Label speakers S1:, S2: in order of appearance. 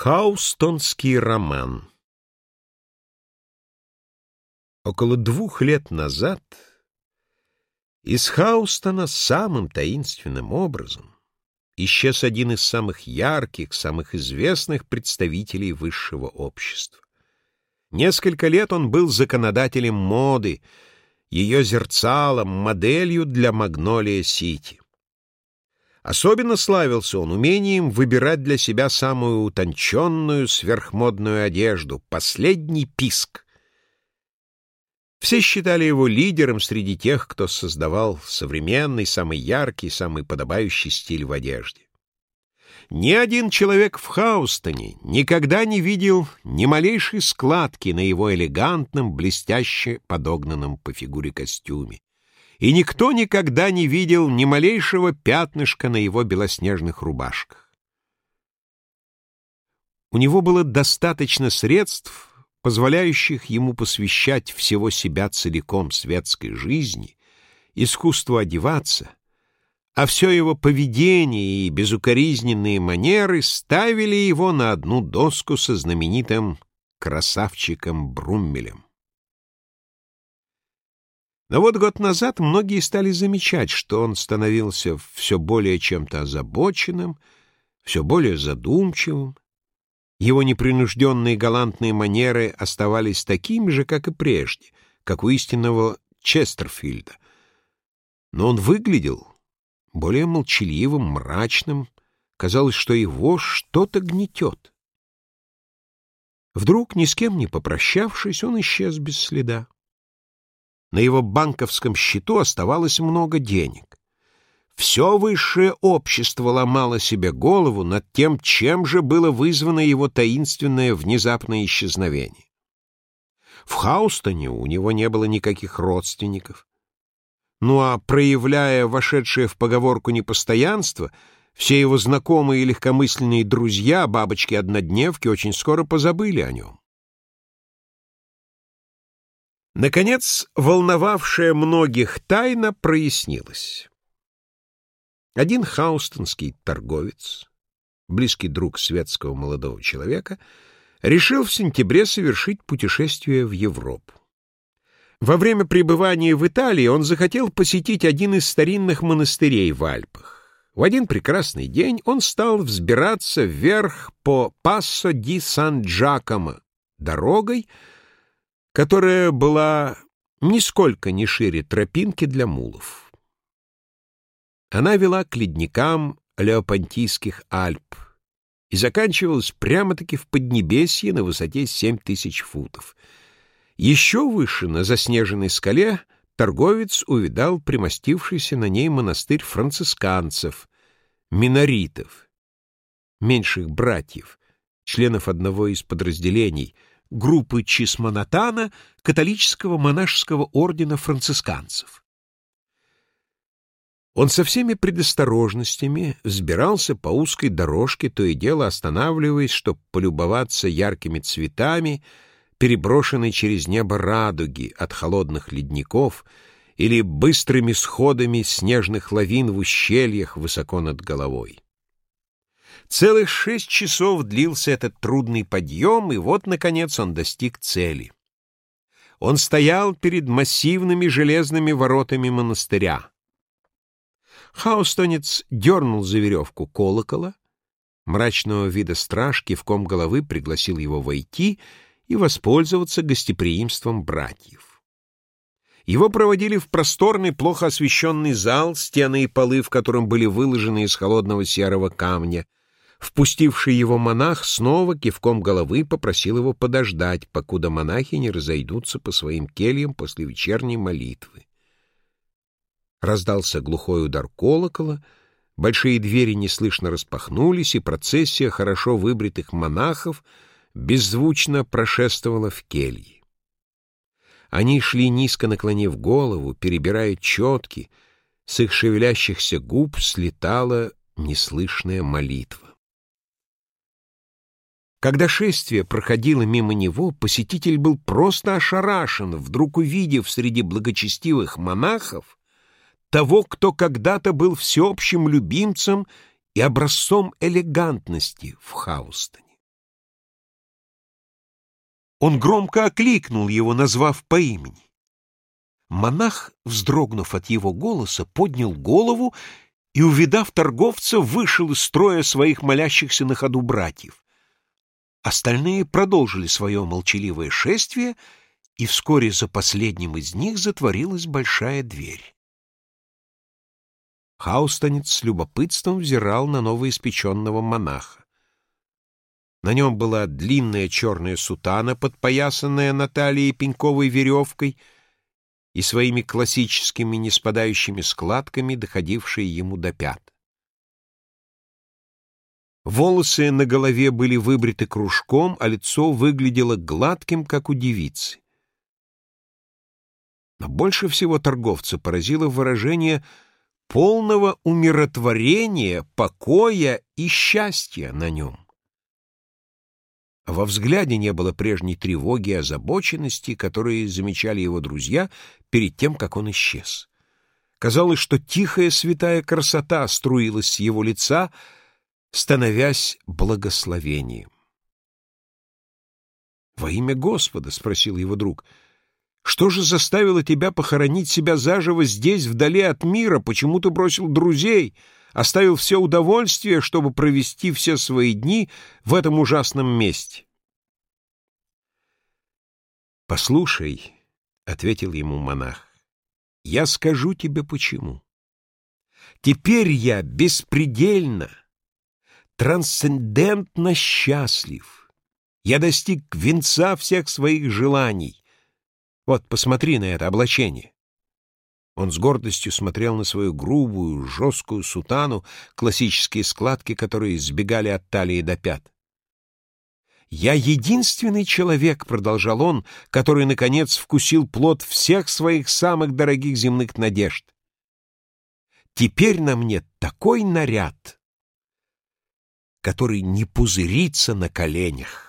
S1: Хаустонский роман Около двух лет назад из Хаустона самым таинственным образом исчез один из самых ярких, самых известных представителей высшего общества. Несколько лет он был законодателем моды, ее зерцалом, моделью для Магнолия-Сити. Особенно славился он умением выбирать для себя самую утонченную сверхмодную одежду, последний писк. Все считали его лидером среди тех, кто создавал современный, самый яркий, самый подобающий стиль в одежде. Ни один человек в Хаустоне никогда не видел ни малейшей складки на его элегантном, блестяще подогнанном по фигуре костюме и никто никогда не видел ни малейшего пятнышка на его белоснежных рубашках. У него было достаточно средств, позволяющих ему посвящать всего себя целиком светской жизни, искусству одеваться, а все его поведение и безукоризненные манеры ставили его на одну доску со знаменитым красавчиком Бруммелем. Но вот год назад многие стали замечать, что он становился все более чем-то озабоченным, все более задумчивым. Его непринужденные галантные манеры оставались такими же, как и прежде, как у истинного Честерфильда. Но он выглядел более молчаливым, мрачным. Казалось, что его что-то гнетет. Вдруг, ни с кем не попрощавшись, он исчез без следа. На его банковском счету оставалось много денег. Все высшее общество ломало себе голову над тем, чем же было вызвано его таинственное внезапное исчезновение. В Хаустоне у него не было никаких родственников. Ну а проявляя вошедшее в поговорку непостоянство, все его знакомые и легкомысленные друзья, бабочки-однодневки, очень скоро позабыли о нем. Наконец, волновавшая многих тайна прояснилась. Один хаустонский торговец, близкий друг светского молодого человека, решил в сентябре совершить путешествие в Европу. Во время пребывания в Италии он захотел посетить один из старинных монастырей в Альпах. В один прекрасный день он стал взбираться вверх по Пассо ди Сан-Джакомо дорогой, которая была нисколько не шире тропинки для мулов. Она вела к ледникам Леопантийских Альп и заканчивалась прямо-таки в Поднебесье на высоте 7 тысяч футов. Еще выше, на заснеженной скале, торговец увидал примостившийся на ней монастырь францисканцев, миноритов, меньших братьев, членов одного из подразделений — группы Чисмонатана католического монашеского ордена францисканцев. Он со всеми предосторожностями взбирался по узкой дорожке, то и дело останавливаясь, чтобы полюбоваться яркими цветами, переброшенной через небо радуги от холодных ледников или быстрыми сходами снежных лавин в ущельях высоко над головой. Целых шесть часов длился этот трудный подъем, и вот, наконец, он достиг цели. Он стоял перед массивными железными воротами монастыря. Хаустонец дернул за веревку колокола, мрачного вида страж кивком головы пригласил его войти и воспользоваться гостеприимством братьев. Его проводили в просторный, плохо освещенный зал, стены и полы в котором были выложены из холодного серого камня, Впустивший его монах снова кивком головы попросил его подождать, покуда монахи не разойдутся по своим кельям после вечерней молитвы. Раздался глухой удар колокола, большие двери неслышно распахнулись, и процессия хорошо выбритых монахов беззвучно прошествовала в кельи. Они шли низко наклонив голову, перебирая четки, с их шевелящихся губ слетала неслышная молитва. Когда шествие проходило мимо него, посетитель был просто ошарашен, вдруг увидев среди благочестивых монахов того, кто когда-то был всеобщим любимцем и образцом элегантности в Хаустоне. Он громко окликнул его, назвав по имени. Монах, вздрогнув от его голоса, поднял голову и, увидав торговца, вышел из строя своих молящихся на ходу братьев. Остальные продолжили свое молчаливое шествие, и вскоре за последним из них затворилась большая дверь. Хаустанец с любопытством взирал на новоиспеченного монаха. На нем была длинная черная сутана, подпоясанная на талии пеньковой веревкой и своими классическими неспадающими складками, доходившие ему до пят. Волосы на голове были выбриты кружком, а лицо выглядело гладким, как у девицы. Но больше всего торговца поразило выражение полного умиротворения, покоя и счастья на нем. Во взгляде не было прежней тревоги и озабоченности, которые замечали его друзья перед тем, как он исчез. Казалось, что тихая святая красота струилась с его лица, становясь благословением. «Во имя Господа?» — спросил его друг. «Что же заставило тебя похоронить себя заживо здесь, вдали от мира? Почему ты бросил друзей?» оставил все удовольствие, чтобы провести все свои дни в этом ужасном месте. «Послушай», — ответил ему монах, — «я скажу тебе почему. Теперь я беспредельно, трансцендентно счастлив. Я достиг венца всех своих желаний. Вот, посмотри на это облачение. Он с гордостью смотрел на свою грубую, жесткую сутану, классические складки, которые сбегали от талии до пят. «Я единственный человек», — продолжал он, — «который, наконец, вкусил плод всех своих самых дорогих земных надежд. Теперь на мне такой наряд, который не пузырится на коленях».